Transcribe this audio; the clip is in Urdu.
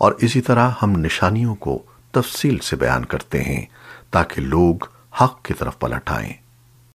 اور اسی طرح ہم نشانیوں کو تفصیل سے بیان کرتے ہیں تاکہ لوگ حق کی طرف پلٹ آئیں۔